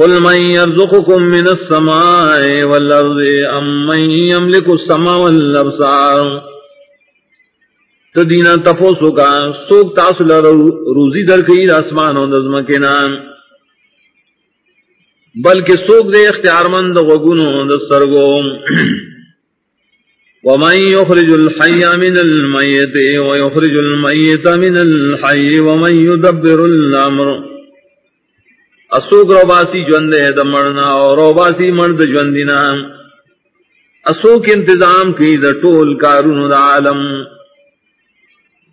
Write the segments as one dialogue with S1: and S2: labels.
S1: قل من يرزقكم من السماء والأرض أم من يملك السماء والأبصار؟ تدینا تفوسو کا سوک تاسل روزی در کئی آسمان و نظم کے نام بلکہ سوک دے اختیار مند وگنو دسترگو ومن يخرج الحي من الميت ويخرج الميت من الحي ومن يدبر الأمر اسوک روباسی جوندے دمڑنا اور روباسی مرد جوندنا اسوک انتظام کی دا ٹول کارون دا عالم۔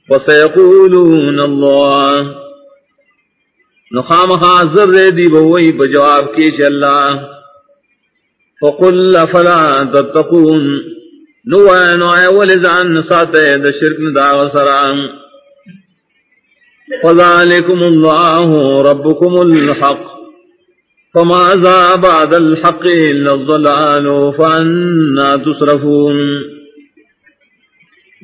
S1: وسيقولون الله نخام حاضر دے دی بوئی بجواب کی چ اللہ۔ فقل فلا تتقون۔ نو اے نو اے ولزان ساتے د شرک دا وسرام فذلكم الله ربكم الحق۔ فماذا بعد الحق إلا الضلال فأنا تصرفون.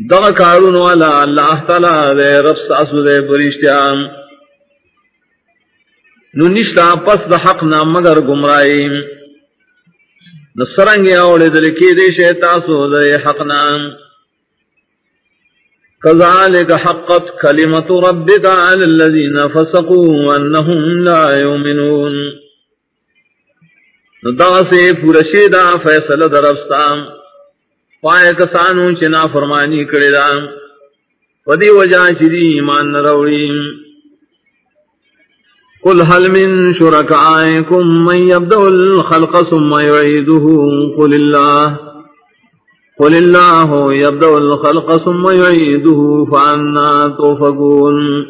S1: دغ کارون والا اللہ تعالی دے رب ساسو دے پرشتیام نو نشتا پس دا حق نام مگر گمرائی نصرنگی اوڑی دلکی دے شیطاسو دے حق نام كذلك حقت كلمة ربك على الذين فسقوا أنهم لا يؤمنون ندعا سے پورا شیدہ فیصل دربستام پائے کسانوں چنا فرمانی کردہ ودی وجہ چری ایمان نروڑی قل هل من شركائكم من يبدأ الخلق ثم يعيده قل الله. قل الله يبدأ الخلق ثم يعيده فأنا توفقون.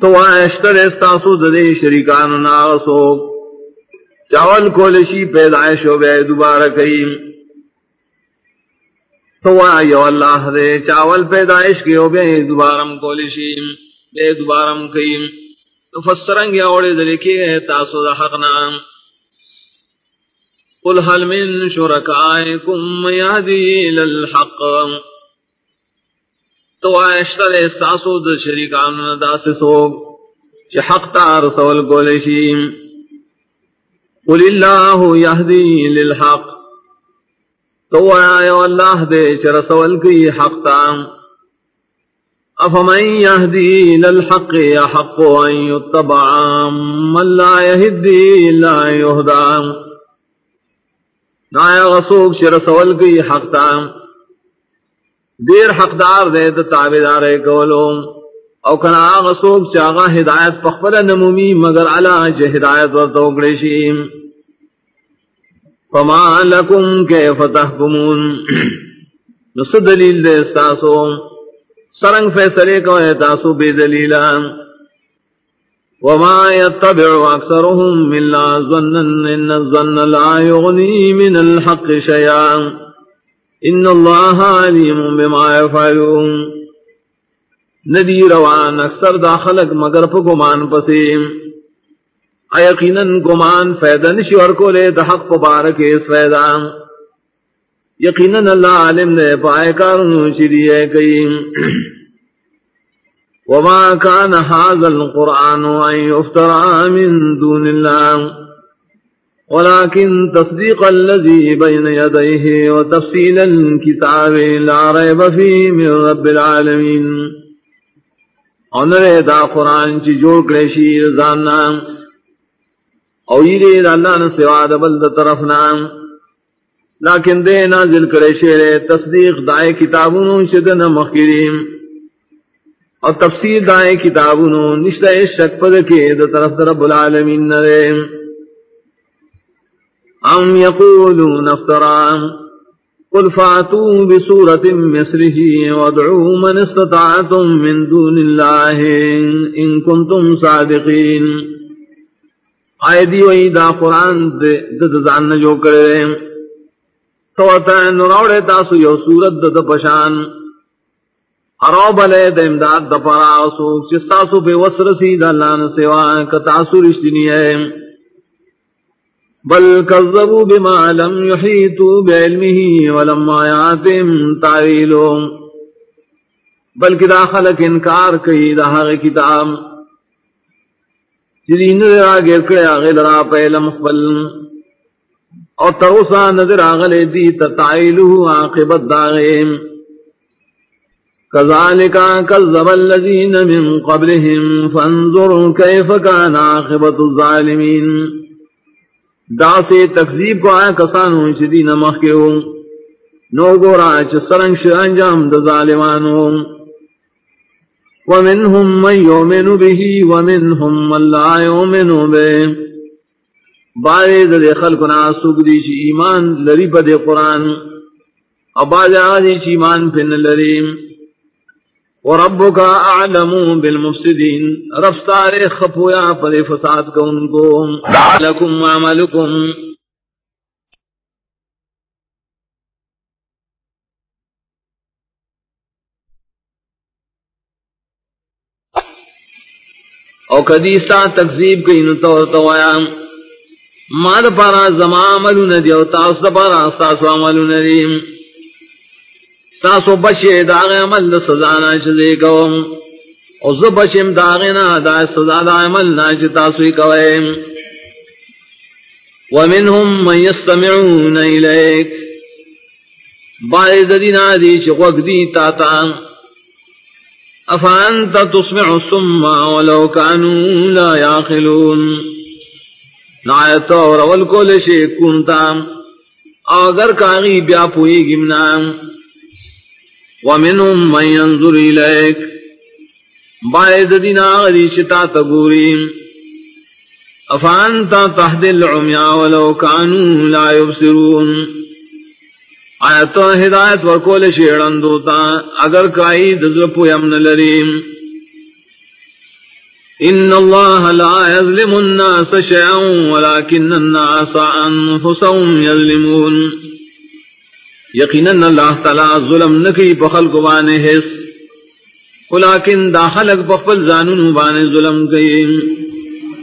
S1: تو آئے اشتر استاسو دے شریکان ناغسو. چاول کولشی پیدائش و بے دوبارہ کئیم تو یو اللہ دے چاول پیدائش کے ہو بے دوبارم کولشی، بے دوبارم کئیم تو فسرنگ یا اوڑے دلکی ہے تاسو دا حق نام۔ قل هل من شركائكم يهدي الى الحق تو اشتر احساسو د شریکان دا سے سوگ چی حق تار سول گولشیم قل اللہ یهدی للحق. تو آیا اللہ دے چر سول کی حق تام افمن يهدي للحق يحق ان يتبع من لا يهدي لا يهدى نایا غصوب شر سول کی حق تام دیر حقدار دے تو تابدار کولو او کنا آغا غصوب چاگا ہدایت پخبر نمومی مگر علا چھ ہدایت و توقڑشیم فما لکم کیف تحکمون؟ نس دلیل دے ساسو سرنگ فیصلے کو تاسو بے دلیلان وما يتبع أكثرهم إلا ظنا إن الظن لا يغني من الحق شيئا إن الله عليم بما يفعلون ندی روان اکثر داخلک مگر پا گمان پسیم ایقینا گمان فیدہ نشور کو لے دحق پبارک اس فیدہ. یقینا اللہ علم نے پائے کارنو شریعے کئیم وما كان هذا القرآن أن يفترى من دون الله ولكن تصديق الذي بين يديه وتفصيل الكتاب لا ريب فيه من رب العالمين انرے دا قرآن چی جوڑ کرے شیر زاننا او یہ دا اللہ نے سوا دا بلد طرفنا لیکن دے نازل کرے شیر تصدیق دائے کتابوں چدن مخیریم۔ اور تفسیر دائیں کتابوں نشتہ شک پد کے دو طرف رب العالمین نرے ام یقولون افترام قل فاتوا بسورة مثله وادعوا من استطعتم من دون الله ان كنتم صادقين۔ آئے دی وئی دا قرآن دے دزان جو کرے رہے تو تا نراؤڑے تاسو یو سورت دا پشان۔ ارو بلے د امداد د پرا سو چستا سو بے وسر سی اللہ نے سوا کتا سو رشتنی ہے۔ بل کذبوا بما لم يحيطوا بعلمه ولما ياتم تعويله بلکہ داخل انکار کئی، دا ہر کتاب چرین آگے کڑے، آگے لرا پہلم خبل. اور تروسا نظر آگلے دی تتائلو عاقبت داغیم كذلك كذب الذين من قبلهم فانظروا كيف كان عاقبة الظالمين دا سے تکذیب کو آیا کسانو چدی نمخ کے ہوں۔ نو گورا چ سرنگ ش انجام د ظالمانو ومنهم من يؤمن به ومنهم من لا يؤمن به بارے د خلقنا سوق دی چ ایمان لری پد قران ابا دی چ ایمان پن لریم وربك اعلم بالمفسدين. رفتار خفویا پر فساد کو ان کو. لکم عملکم او کدیسا تکذیب کئی نتو توایا مال پارا زما عملو ندی او تاس پارا ساسو عملو ندی. تاسو بچے داغ عمل دا سزانا چلے کوم. او زو بچیم داغنا دا سزا دا عمل نا چی تاسوی کوئے ومنهم من يستمعون إليك بعد دینا دی چی غوک دی تاتا افانت تسمع السم ولو كانوا لا يعقلون نایت اور اول کو لشے کنتا اگر کاغی بیا پوئی گمنام ومنهم من ينظر إليك. بعد دينا غري شتا تقوري أفأنت تحد العمياء ولو كانوا لا يبصرون آیت ہدایت ورکول شیڑن دوتا، اگر کائی دزلپو یمن لریم ان اللہ لا يظلم الناس شيئا ولكن الناس انفسهم يظلمون یقیناً اللہ تعالی ظلم نکی بخل کو بانے حس. لیکن داخلک بخل زانون بانے ظلم کئی